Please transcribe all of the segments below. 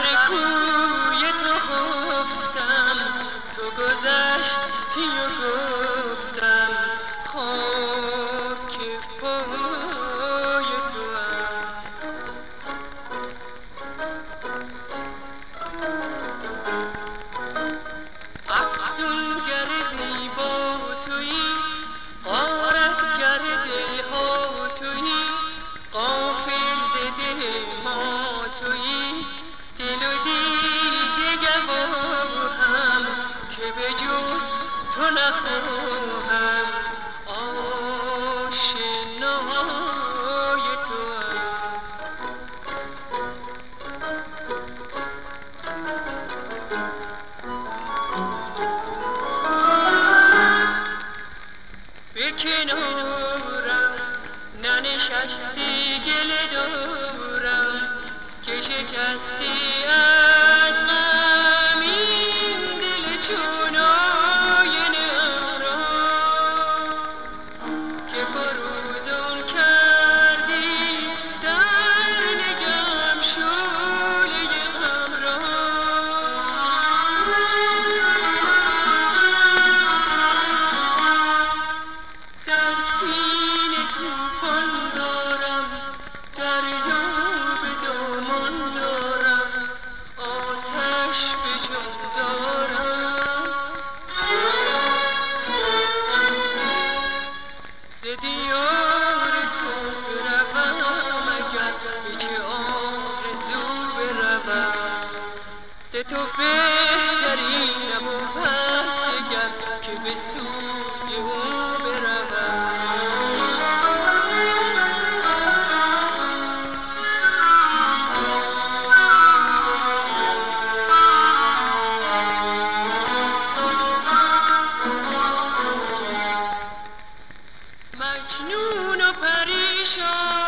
Hare Krishna. جوش تو نخواهم ز تو بهترین نبود دگر که به سوی او بروم مجنون و پریشان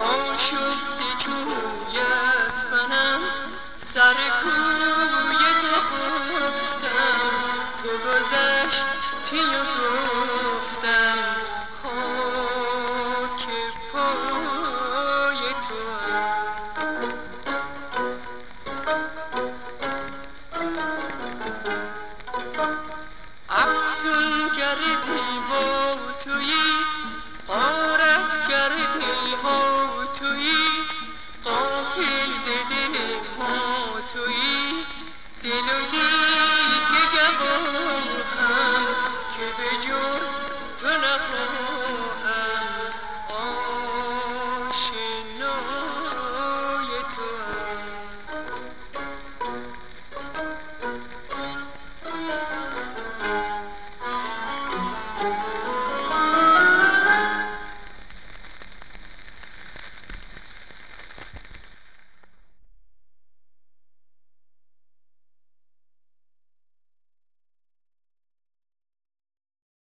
آشفت جویت منم سر کوی تو خفتم تو گذشتی و گفتم خاک پای تو افزونگر دیبا توی